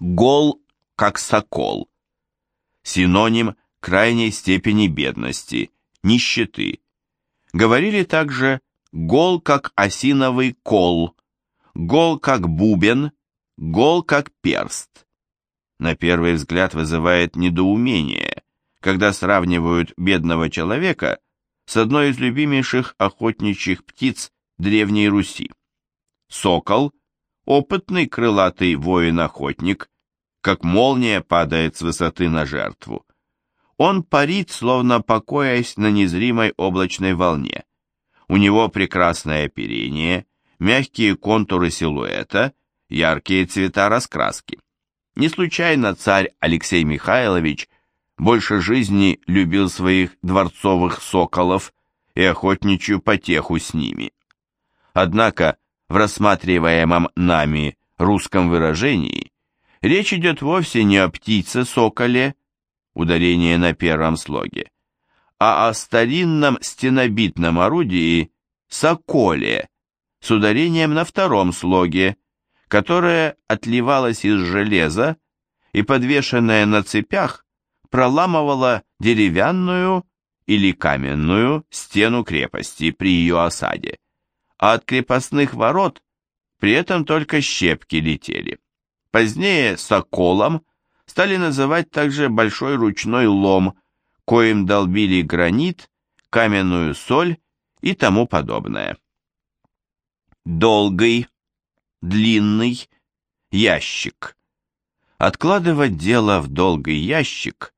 Гол, как сокол. Синоним крайней степени бедности, нищеты. Говорили также гол, как осиновый кол, гол, как бубен, гол, как перст. На первый взгляд вызывает недоумение, когда сравнивают бедного человека с одной из любимейших охотничьих птиц Древней Руси. Сокол, опытный крылатый воин-охотник, как молния падает с высоты на жертву. Он парит, словно покоясь на незримой облачной волне. У него прекрасное оперение, мягкие контуры силуэта, яркие цвета раскраски. Не случайно царь Алексей Михайлович больше жизни любил своих дворцовых соколов и охотничью потеху с ними. Однако в рассматриваемом нами русском выражении речь идет вовсе не о птице-соколе, ударение на первом слоге, а о старинном стенобитном орудии «соколе» с ударением на втором слоге, которое отливалось из железа и, подвешенное на цепях, проламывало деревянную или каменную стену крепости при ее осаде, а от крепостных ворот при этом только щепки летели. Позднее «соколом» стали называть также большой ручной лом, коим долбили гранит, каменную соль и тому подобное. Долгий, длинный ящик. Откладывать дело в долгий ящик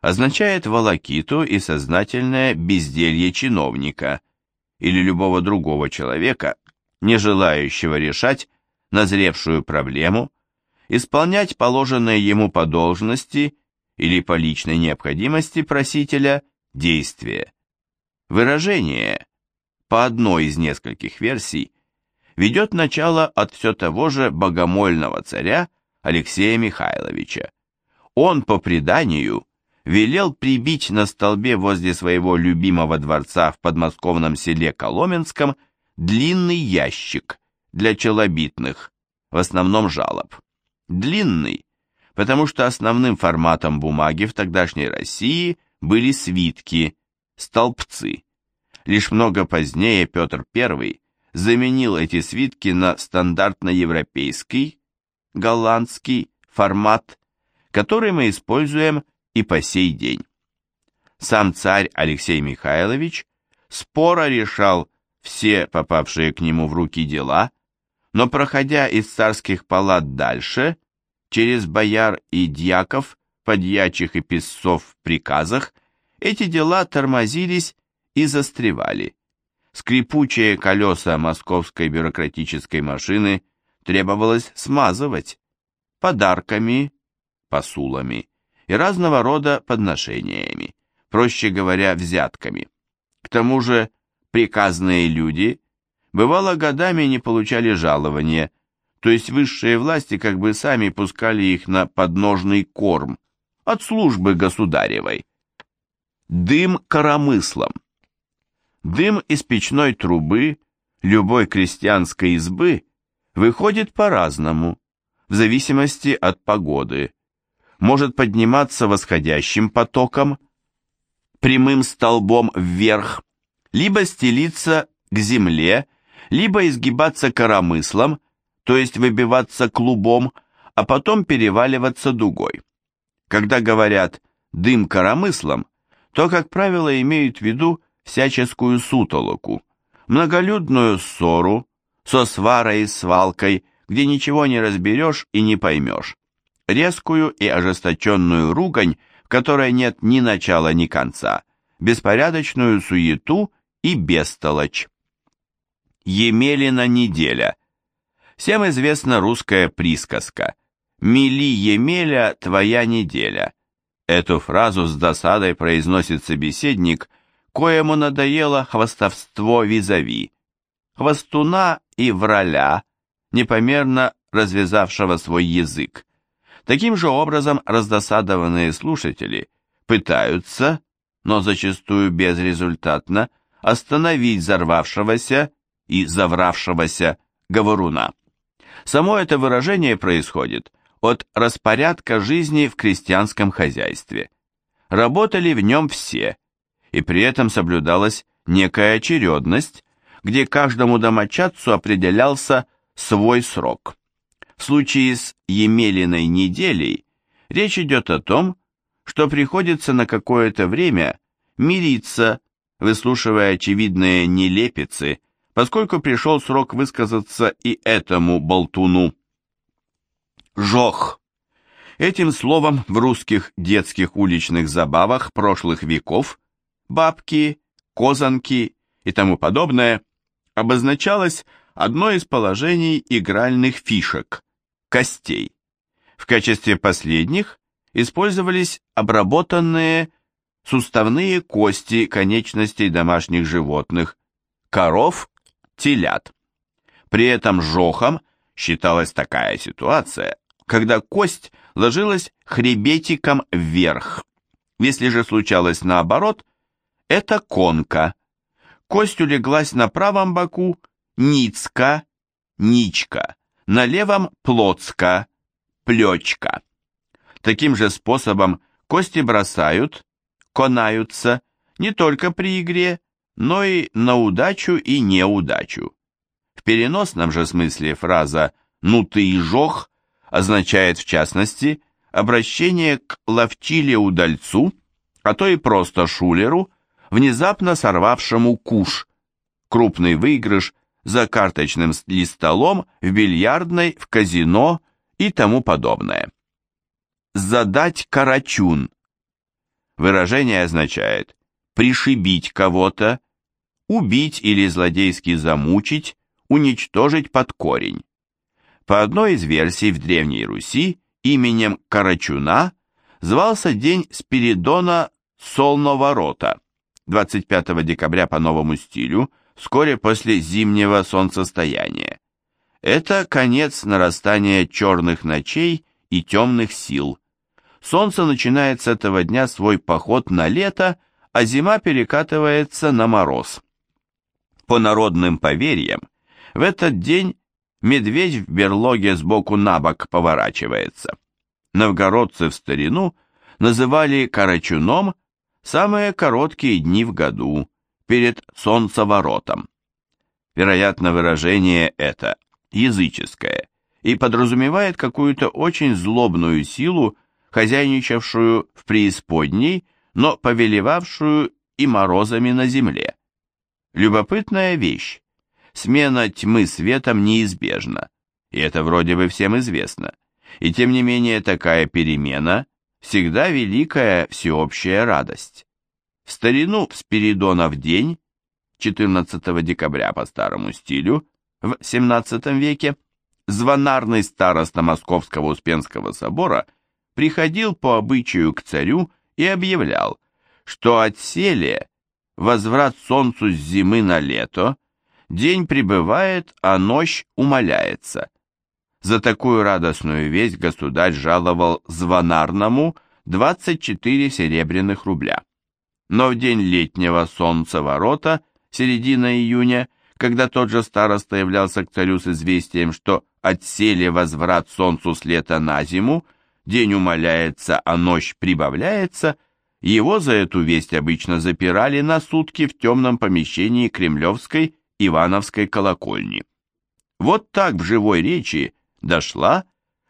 означает волокиту и сознательное безделье чиновника или любого другого человека, не желающего решать назревшую проблему, исполнять положенные ему по должности или по личной необходимости просителя действия. Выражение, по одной из нескольких версий, ведет начало от все того же богомольного царя Алексея Михайловича. Он, по преданию, велел прибить на столбе возле своего любимого дворца в подмосковном селе Коломенском длинный ящик для челобитных, в основном жалоб. Длинный, потому что основным форматом бумаги в тогдашней России были свитки, столбцы. Лишь много позднее Петр I заменил эти свитки на стандартно-европейский, голландский формат, который мы используем и по сей день. Сам царь Алексей Михайлович споро решал все попавшие к нему в руки дела, но проходя из царских палат дальше, через бояр и дьяков, подьячих и писцов в приказах, эти дела тормозились и застревали. Скрипучие колеса московской бюрократической машины требовалось смазывать подарками, посулами и разного рода подношениями, проще говоря, взятками. К тому же приказные люди бывало годами не получали жалования, то есть высшие власти как бы сами пускали их на подножный корм от службы государевой. Дым коромыслом. Дым из печной трубы любой крестьянской избы выходит по-разному, в зависимости от погоды, может подниматься восходящим потоком, прямым столбом вверх, либо стелиться к земле, либо изгибаться коромыслом, то есть выбиваться клубом, а потом переваливаться дугой. Когда говорят «дым коромыслом», то, как правило, имеют в виду всяческую сутолоку, многолюдную ссору, со сварой и свалкой, где ничего не разберешь и не поймешь резкую и ожесточенную ругань, в которой нет ни начала, ни конца, беспорядочную суету и бестолочь. Емелина неделя. Всем известна русская присказка «Мили Емеля, твоя неделя». Эту фразу с досадой произносит собеседник, коему надоело хвастовство визави. Хвостуна и враля, непомерно развязавшего свой язык. Таким же образом раздосадованные слушатели пытаются, но зачастую безрезультатно, остановить взорвавшегося и завравшегося говоруна. Само это выражение происходит от распорядка жизни в крестьянском хозяйстве. Работали в нем все, и при этом соблюдалась некая очередность, где каждому домочадцу определялся свой срок. В случае с Емелиной неделей речь идет о том, что приходится на какое-то время мириться, выслушивая очевидные нелепицы, поскольку пришел срок высказаться и этому болтуну. Жох. Этим словом в русских детских уличных забавах прошлых веков бабки, козанки и тому подобное обозначалось одно из положений игральных фишек – костей. В качестве последних использовались обработанные суставные кости конечностей домашних животных, коров, телят. При этом жохом считалась такая ситуация, когда кость ложилась хребетиком вверх. Если же случалось наоборот, это конка. Кость улеглась на правом боку, ницка, ничка, на левом плотска, плечка. Таким же способом кости бросают, конаются не только при игре, но и на удачу и неудачу. В переносном же смысле фраза «ну ты и жох» означает в частности обращение к ловчиле-удальцу, а то и просто шулеру, внезапно сорвавшему куш, крупный выигрыш за карточным столом в бильярдной, в казино и тому подобное. Задать карачун. Выражение означает пришибить кого-то, убить или злодейски замучить, уничтожить под корень. По одной из версий в Древней Руси именем Карачуна звался день Спиридона Солноворота, 25 декабря по новому стилю, вскоре после зимнего солнцестояния. Это конец нарастания черных ночей и темных сил. Солнце начинает с этого дня свой поход на лето, а зима перекатывается на мороз. По народным поверьям, в этот день медведь в берлоге сбоку на бок поворачивается. Новгородцы в старину называли карачуном самые короткие дни в году, перед солнцеворотом. Вероятно, выражение это языческое и подразумевает какую-то очень злобную силу, хозяйничавшую в преисподней, но повелевавшую и морозами на земле. Любопытная вещь. Смена тьмы светом неизбежна, и это вроде бы всем известно. И тем не менее такая перемена всегда великая всеобщая радость. В старину в Спиридонов день, 14 декабря по старому стилю, в 17 веке, звонарный староста Московского Успенского собора приходил по обычаю к царю и объявлял, что отселе возврат солнцу с зимы на лето, день прибывает, а ночь умоляется. За такую радостную весть государь жаловал звонарному 24 серебряных рубля. Но в день летнего солнца ворота, середина июня, когда тот же староста являлся к царю с известием, что отсели возврат солнцу с лета на зиму, день умаляется, а ночь прибавляется, его за эту весть обычно запирали на сутки в темном помещении Кремлевской Ивановской колокольни. Вот так в живой речи дошла,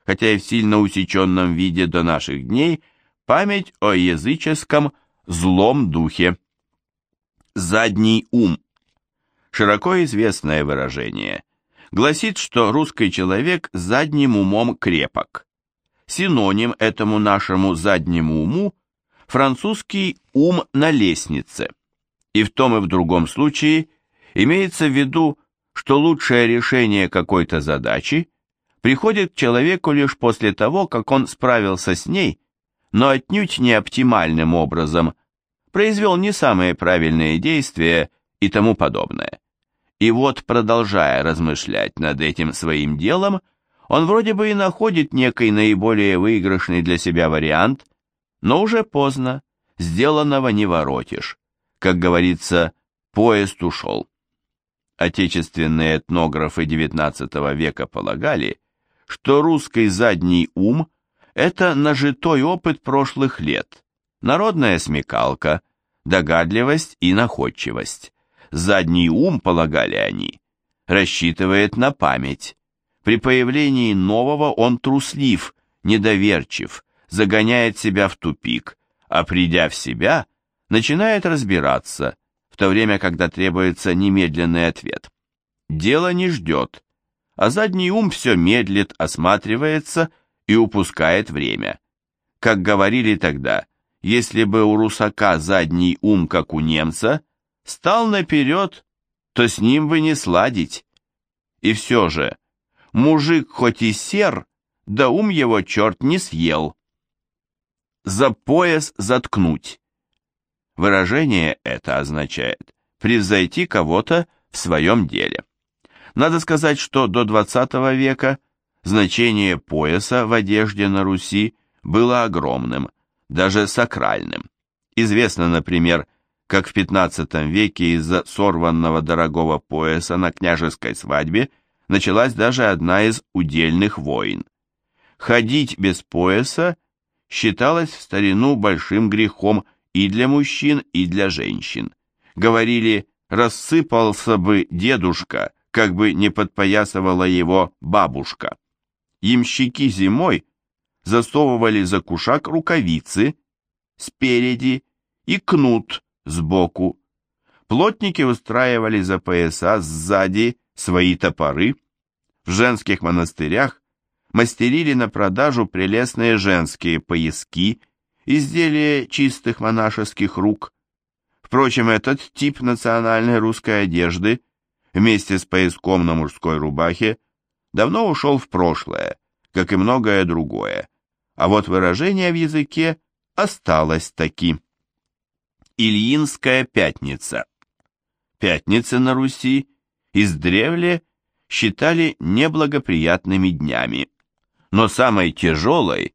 хотя и в сильно усеченном виде до наших дней, память о языческом злом духе. Задний ум. Широко известное выражение. Гласит, что русский человек задним умом крепок. Синоним этому нашему заднему уму – французский ум на лестнице. И в том и в другом случае имеется в виду, что лучшее решение какой-то задачи приходит к человеку лишь после того, как он справился с ней, но отнюдь не оптимальным образом, произвел не самые правильные действия и тому подобное. И вот, продолжая размышлять над этим своим делом, он вроде бы и находит некий наиболее выигрышный для себя вариант, но уже поздно, сделанного не воротишь. Как говорится, поезд ушел. Отечественные этнографы XIX века полагали, что русский задний ум – это нажитой опыт прошлых лет, народная смекалка, догадливость и находчивость. Задний ум, полагали они, рассчитывает на память. При появлении нового он труслив, недоверчив, загоняет себя в тупик, а придя в себя, начинает разбираться, в то время, когда требуется немедленный ответ. Дело не ждет, а задний ум все медлит, осматривается и упускает время. Как говорили тогда, если бы у русака задний ум, как у немца, стал наперед, то с ним бы не сладить. И все же, мужик хоть и сер, да ум его черт не съел. За пояс заткнуть. Выражение это означает превзойти кого-то в своем деле. Надо сказать, что до XX века значение пояса в одежде на Руси было огромным, даже сакральным. Известно, например, как в XV веке из-за сорванного дорогого пояса на княжеской свадьбе началась даже одна из удельных войн. Ходить без пояса считалось в старину большим грехом и для мужчин, и для женщин. Говорили, рассыпался бы дедушка, как бы не подпоясывала его бабушка. Ямщики зимой засовывали за кушак рукавицы спереди и кнут сбоку. Плотники устраивали за пояса сзади свои топоры. В женских монастырях мастерили на продажу прелестные женские пояски, изделия чистых монашеских рук. Впрочем, этот тип национальной русской одежды вместе с пояском на мужской рубахе давно ушел в прошлое, как и многое другое, а вот выражение в языке осталось таки. Ильинская пятница. Пятницы на Руси издревле считали неблагоприятными днями, но самой тяжелой,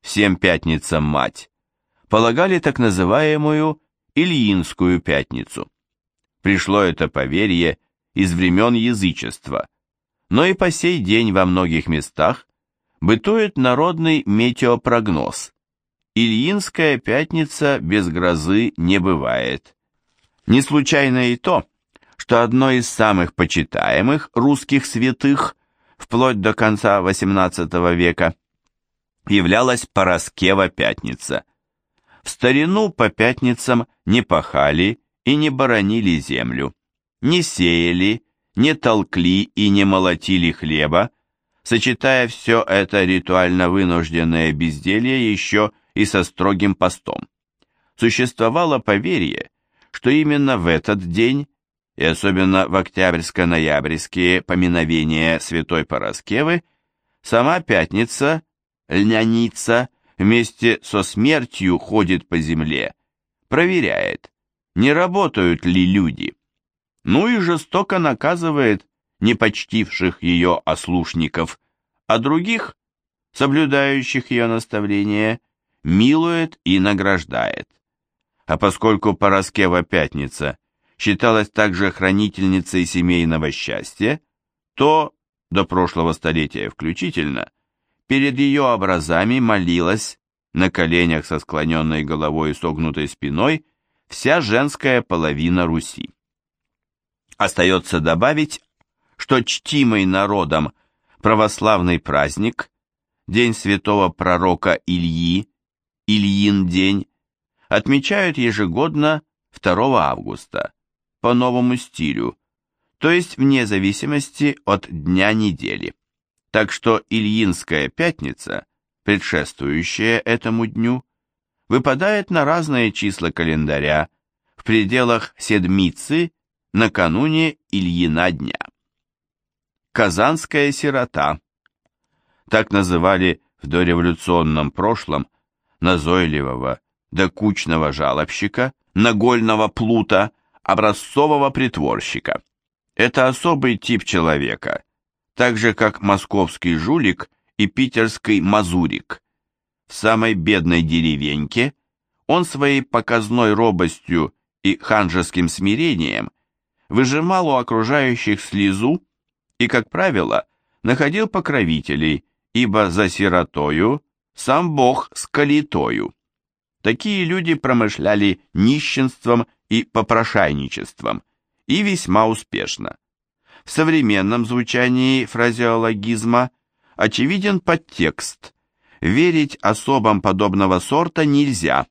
всем пятницам мать, полагали так называемую Ильинскую пятницу. Пришло это поверье из времен язычества, но и по сей день во многих местах бытует народный метеопрогноз. Ильинская пятница без грозы не бывает. Не случайно и то, что одно из самых почитаемых русских святых вплоть до конца XVIII века являлась Пороскева пятница. В старину по пятницам не пахали и не боронили землю, не сеяли, не толкли и не молотили хлеба, сочетая все это ритуально вынужденное безделье еще и со строгим постом. Существовало поверье, что именно в этот день и особенно в октябрьско-ноябрьские поминовения святой Пороскевы, сама пятница, льняница, вместе со смертью ходит по земле, проверяет, не работают ли люди, ну и жестоко наказывает не почтивших ее ослушников, а других, соблюдающих ее наставления, милует и награждает. А поскольку Пороскева пятница считалась также хранительницей семейного счастья, то, до прошлого столетия включительно, перед ее образами молилась, на коленях со склоненной головой и согнутой спиной, вся женская половина Руси. Остается добавить, что чтимый народом православный праздник, День святого пророка Ильи, Ильин день, отмечают ежегодно 2 августа, по новому стилю, то есть вне зависимости от дня недели. Так что Ильинская пятница, предшествующая этому дню, выпадает на разные числа календаря в пределах седмицы накануне Ильина дня. Казанская сирота. Так называли в дореволюционном прошлом назойливого, докучного жалобщика, нагольного плута, образцового притворщика. Это особый тип человека, так же как московский жулик и питерский мазурик. В самой бедной деревеньке он своей показной робостью и ханжеским смирением выжимал у окружающих слезу и, как правило, находил покровителей ибо за сиротою сам Бог с калитою. Такие люди промышляли нищенством и попрошайничеством, и весьма успешно. В современном звучании фразеологизма очевиден подтекст. Верить особам подобного сорта нельзя.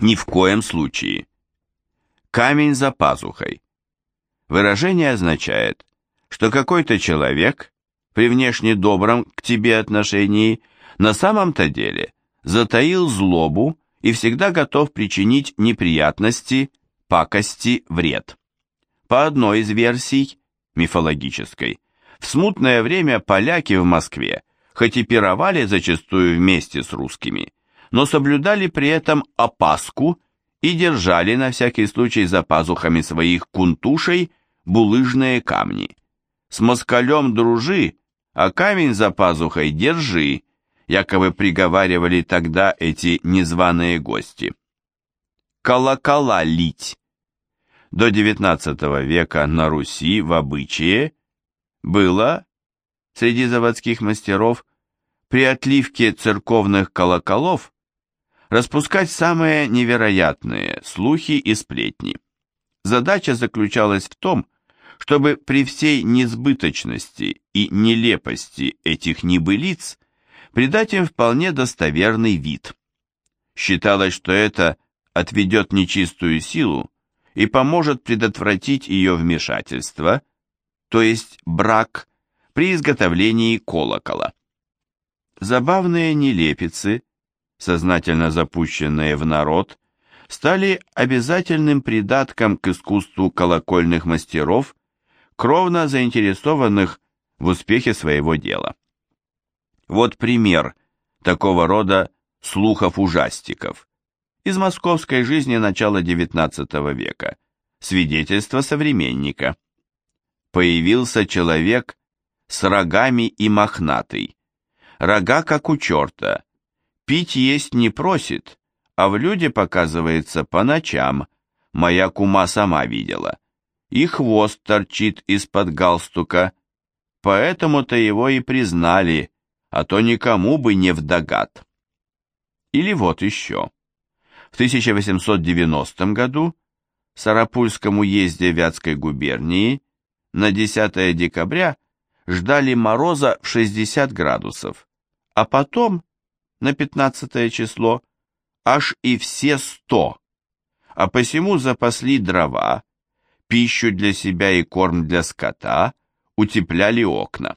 Ни в коем случае. Камень за пазухой. Выражение означает, что какой-то человек при внешне добром к тебе отношении на самом-то деле затаил злобу и всегда готов причинить неприятности, пакости, вред. По одной из версий, мифологической, в смутное время поляки в Москве, хоть и пировали зачастую вместе с русскими, но соблюдали при этом опаску и держали на всякий случай за пазухами своих кунтушей булыжные камни. С москалем дружи, а камень за пазухой держи, якобы приговаривали тогда эти незваные гости. Колокола лить. До XIX века на Руси в обычае было среди заводских мастеров при отливке церковных колоколов распускать самые невероятные слухи и сплетни. Задача заключалась в том, чтобы при всей несбыточности и нелепости этих небылиц придать им вполне достоверный вид. Считалось, что это отведет нечистую силу и поможет предотвратить ее вмешательство, то есть брак, при изготовлении колокола. Забавные нелепицы, сознательно запущенные в народ, стали обязательным придатком к искусству колокольных мастеров, кровно заинтересованных в успехе своего дела. Вот пример такого рода слухов-ужастиков из московской жизни начала XIX века, свидетельство современника. Появился человек с рогами и мохнатый. Рога, как у черта. Пить есть не просит, а в люди показывается по ночам. Моя кума сама видела. И хвост торчит из-под галстука. Поэтому-то его и признали, а то никому бы не вдогад. Или вот еще. В 1890 году в Сарапульском уезде Вятской губернии на 10 декабря ждали мороза в 60 градусов, а потом, на 15 число, аж и все 100, а посему запасли дрова, пищу для себя и корм для скота, утепляли окна.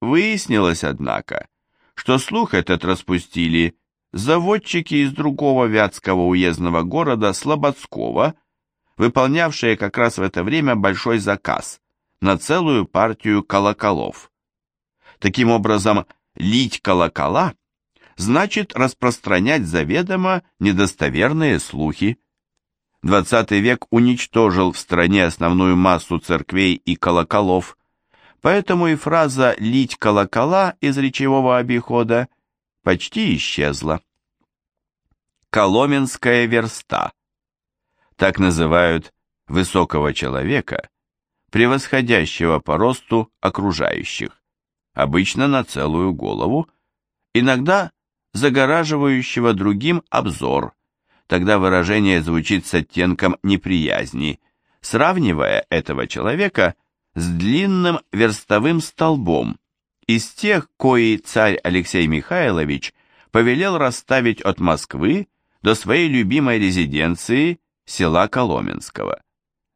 Выяснилось, однако, что слух этот распустили заводчики из другого вятского уездного города Слободского, выполнявшие как раз в это время большой заказ на целую партию колоколов. Таким образом, лить колокола значит распространять заведомо недостоверные слухи. XX век уничтожил в стране основную массу церквей и колоколов, поэтому и фраза «лить колокола» из речевого обихода почти исчезла. Коломенская верста. Так называют высокого человека, превосходящего по росту окружающих, обычно на целую голову, иногда загораживающего другим обзор, тогда выражение звучит с оттенком неприязни, сравнивая этого человека с длинным верстовым столбом, из тех, кои царь Алексей Михайлович повелел расставить от Москвы до своей любимой резиденции села Коломенского.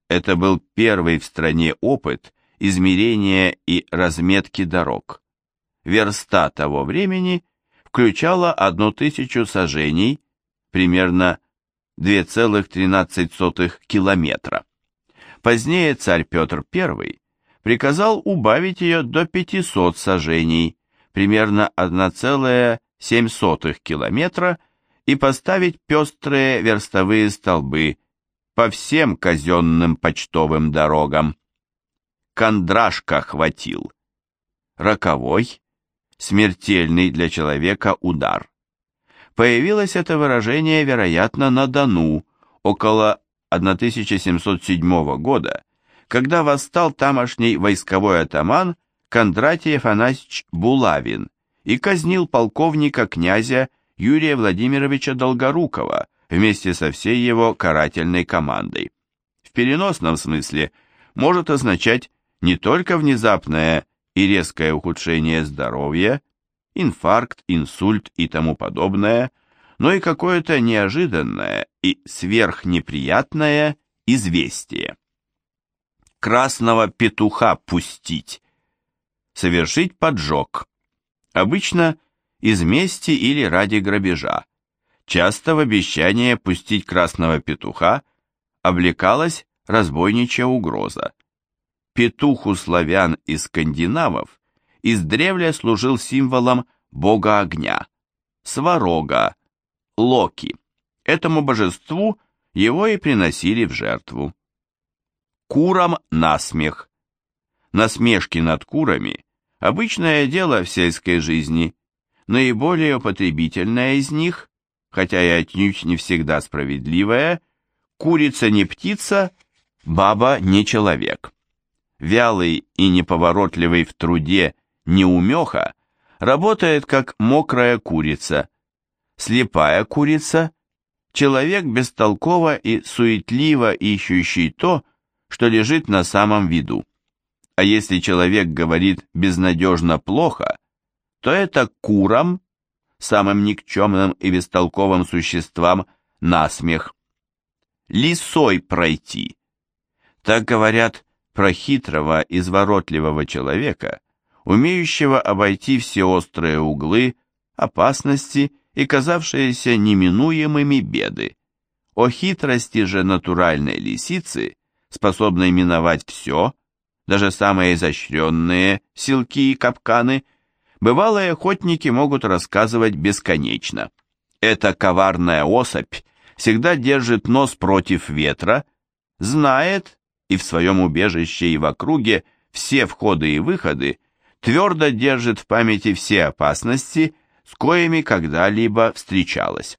Это был первый в стране опыт измерения и разметки дорог. Верста того времени включала одну тысячу сажений, примерно 2,13 километра. Позднее царь Петр I приказал убавить ее до 500 сажений, примерно 1,7 километра, и поставить пестрые верстовые столбы по всем казенным почтовым дорогам. Кондрашка хватил. Роковой, смертельный для человека удар. Появилось это выражение, вероятно, на Дону, около 1707 года, когда восстал тамошний войсковой атаман Кондратий Афанасьевич Булавин и казнил полковника князя Юрия Владимировича Долгорукова вместе со всей его карательной командой. В переносном смысле может означать не только внезапное и резкое ухудшение здоровья, инфаркт, инсульт и тому подобное, но и какое-то неожиданное и сверхнеприятное известие. Красного петуха пустить, совершить поджог, обычно из мести или ради грабежа. Часто в обещание пустить красного петуха облекалась разбойничья угроза. Петух у славян и скандинавов издревле служил символом бога огня, сварога, Локи. Этому божеству его и приносили в жертву. Курам насмех. Насмешки над курами – обычное дело в сельской жизни, наиболее употребительное из них, хотя и отнюдь не всегда справедливое, курица не птица, баба не человек. Вялый и неповоротливый в труде неумеха работает как мокрая курица. Слепая курица – человек бестолково и суетливо ищущий то, что лежит на самом виду. А если человек говорит безнадежно плохо, то это курам, самым никчемным и бестолковым существам, насмех. Лисой пройти. Так говорят про хитрого, изворотливого человека, умеющего обойти все острые углы, опасности и казавшиеся неминуемыми беды. О хитрости же натуральной лисицы, способной миновать все, даже самые изощренные силки и капканы – бывалые охотники могут рассказывать бесконечно. Эта коварная особь всегда держит нос против ветра, знает и в своем убежище и в округе все входы и выходы, твердо держит в памяти все опасности, с коими когда-либо встречалась.